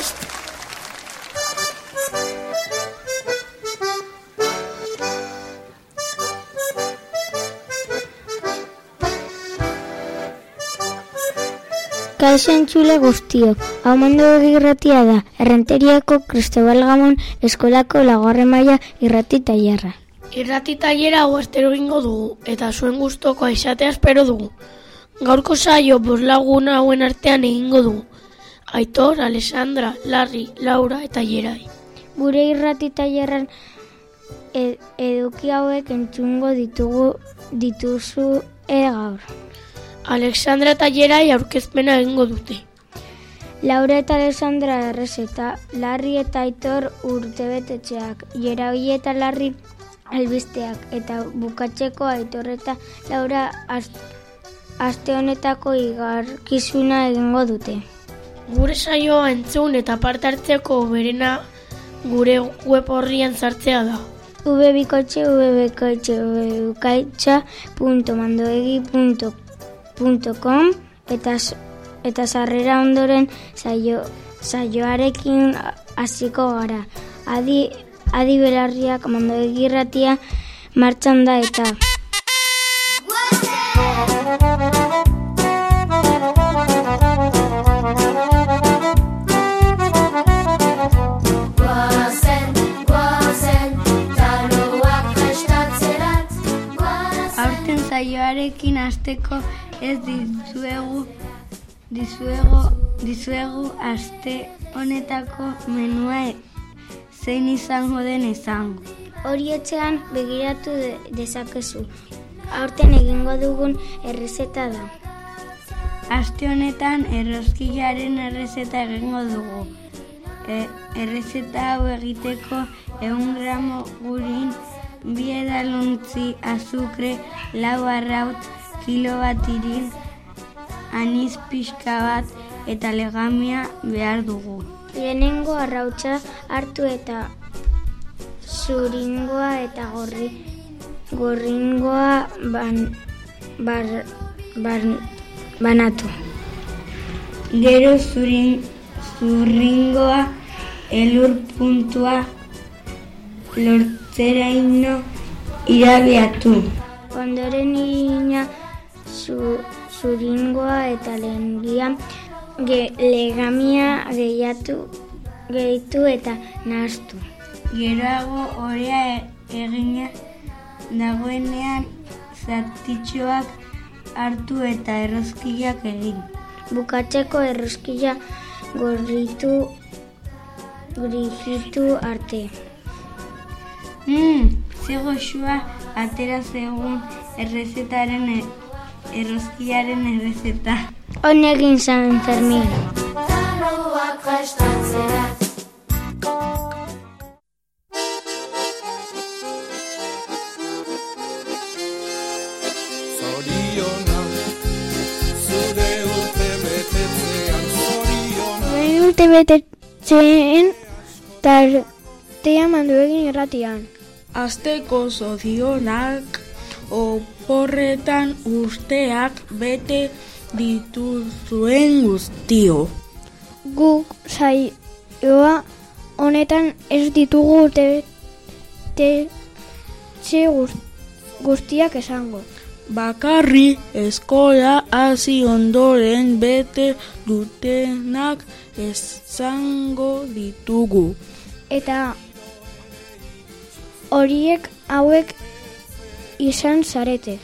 prest! Kaixo entzule guztiok, hau mundu irratia da, errenteriako Cristobal Gamon eskolako lagorre maila irrati tailerra. Irrati tailera hau astero egingo dugu, eta zuen gustoko izatea espero dugu. Gaurko saio bos laguna hauen artean egingo dugu. Aitor, Alessandra, Larri, Laura eta Jerai. Gure irrati tailerran ed eduki hauek entzungo ditugu dituzu e gaur. Alexandra eta Jerai aurkezpena egingo dute. Laura eta Alessandra errezeta, Larri eta Aitor urtebetetxeak, Jerai eta Larri albisteak, eta bukatzeko Aitor eta Laura aste honetako igarkizuna egingo dute. Gure saioa entzun eta parte hartzeko berena gure web horrian sartzea da. vbikoitxe, vbikoitxe, vbikaitxa, punto mandoegi, punto, punto com, eta, eta sarrera ondoren saio, saioarekin hasiko gara. Adi, adi belarriak mandoegi irratia martxan da eta... saioarekin hasteko ez dizuegu dizuego dizuegu aste honetako menua e- zein izango den izango. Hori etxean begiratu de, dezakezu. Aurten egingo dugun errezeta da. Aste honetan erroskillaren errezeta egingo dugu. E, errezeta hau egiteko egun gramo gurin, bi edalontzi azukre, lau arrautz, kilo bat irin, aniz pixka bat eta legamia behar dugu. Lehenengo arrautza hartu eta zuringoa eta gorri gorringoa ban, bar, ban, banatu. Gero zurin, zurringoa elur puntua lortzeraino irabiatu. Ondoren irina zu, zuringoa eta lehengia ge, legamia gehiatu gehitu eta nahastu. Geroago orea e- egina dagoenean zatitxoak hartu eta errozkiak egin. Bukatzeko errozkia gorritu grigitu arte. Mm, ze goxua atera zegun errezetaren e, errozkiaren errezeta. Honegin San Fermin. taloak prestatzerat Zorionak, zure urte betetzean zorionak. Nahi urte betetzen tartea mandu egin irratian. Azteko zozionak oporretan urteak bete dituzuen guztio. Guk saioa honetan ez ditugu urte betetxe guz- guztiak esango. Bakarri eskola hasi ondoren bete dutenak esango ditugu. Eta horiek hauek izan zarete.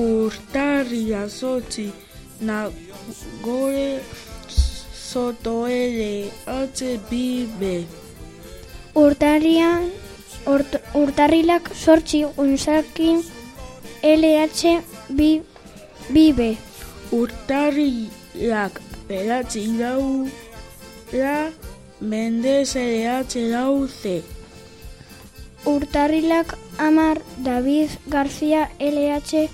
Urtarria zotzi nagore sotoele HBB. Urtarrian, urt, urtarrilak sortzi unzakin LH bi, bibe. Urtarriak beratzi laura mendez LH lau Z. Urtarrilak amar David García LH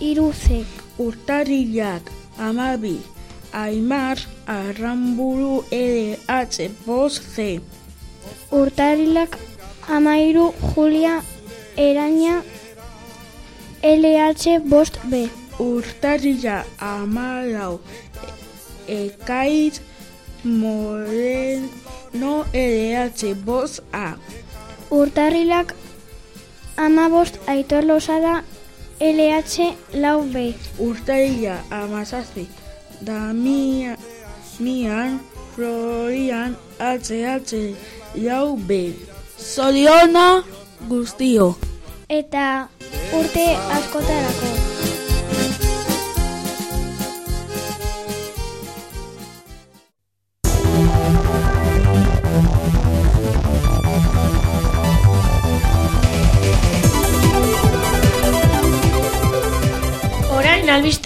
iruze. Urtarrilak amabi Aimar Arramburu LH bost Z. Urtarrilak amairu Julia Eraña LH bost B. Urtarrila amalau Ekaiz Moreno LH bost A. Urtarrilak amabost Aitor Losada LH lau B. Urtarila amazazpi. Damian Mian Florian HH lau B. Zoriona guztio. Eta urte askotarako.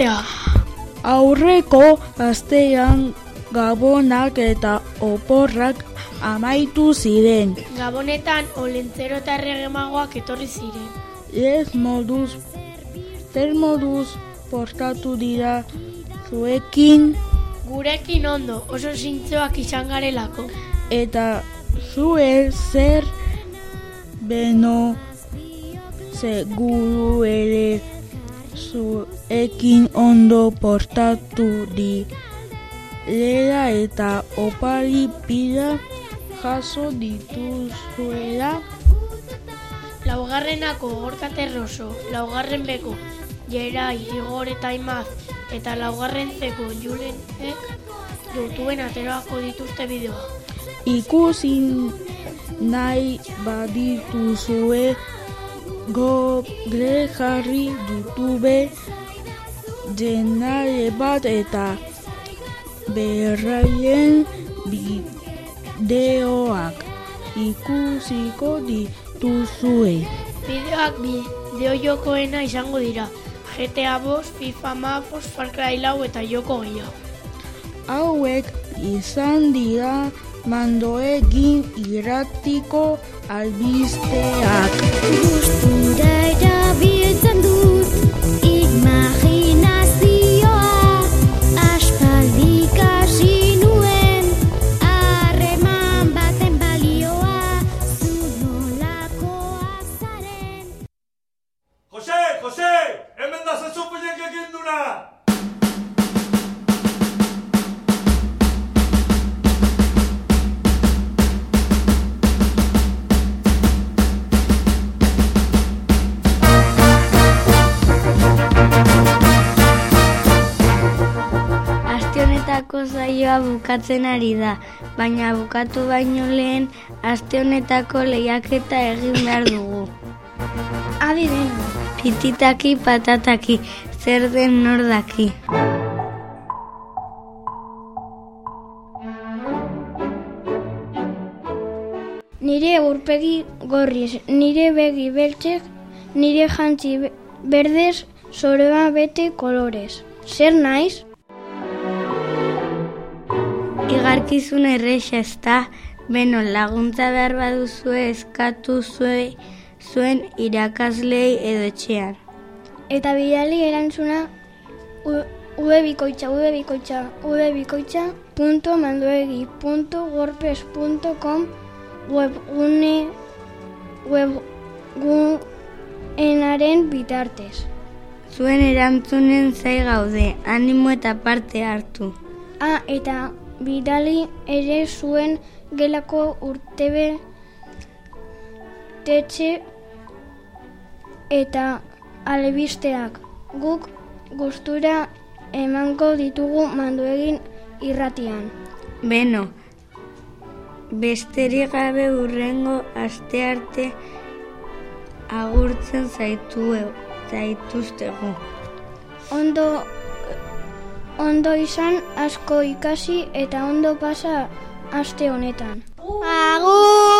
Albistea. Aurreko astean gabonak eta oporrak amaitu ziren. Gabonetan olentzero eta erregemagoak etorri ziren. Ez moduz, zer moduz portatu dira zuekin Gurekin ondo, oso zintzoak izan garelako. eta zue zer beno seguru ere zuekin ondo portatu di lera eta opari pila jaso dituzuela Laugarrenako gorka terroso, laugarren beko, jerai, igor eta imaz, eta laugarren zeko julenek dutuen ateroako dituzte bideoa. ikusi nahi badituzue Google jarri YouTube jenare bat eta berraien bideoak ikusiko dituzue. Bideoak bideo jokoena izango dira. GTA bost, FIFA mapos, Far Cry lau eta joko gehiago. Hauek izan dira mandoegin irratiko albisteak. Gustura erabiltzen honetako zaioa bukatzen ari da, baina bukatu baino lehen aste honetako lehiaketa egin behar dugu. Adi deno. Pititaki patataki, zer den nor daki. Nire urpegi gorriz, nire begi beltzek, nire jantzi be- berdez, zoroa bete kolorez. Zer naiz? Igarkizun errexa ezta, beno laguntza behar baduzue eskatu zue, zuen irakaslei edo etxean. Eta bidali erantzuna ubebikoitza, ubebikoitza, ubebikoitza, punto mandoegi, punto gorpes, punto com, webgune, webgunenaren bitartez. Zuen erantzunen zai gaude, animo eta parte hartu. Ah, eta bidali ere zuen gelako urtebe tetxe eta alebisteak. Guk gustura emango ditugu manduegin irratian. Beno, besterik gabe urrengo aste arte agurtzen zaitu zaituztegu. Ondo ondo izan asko ikasi eta ondo pasa aste honetan. Agur!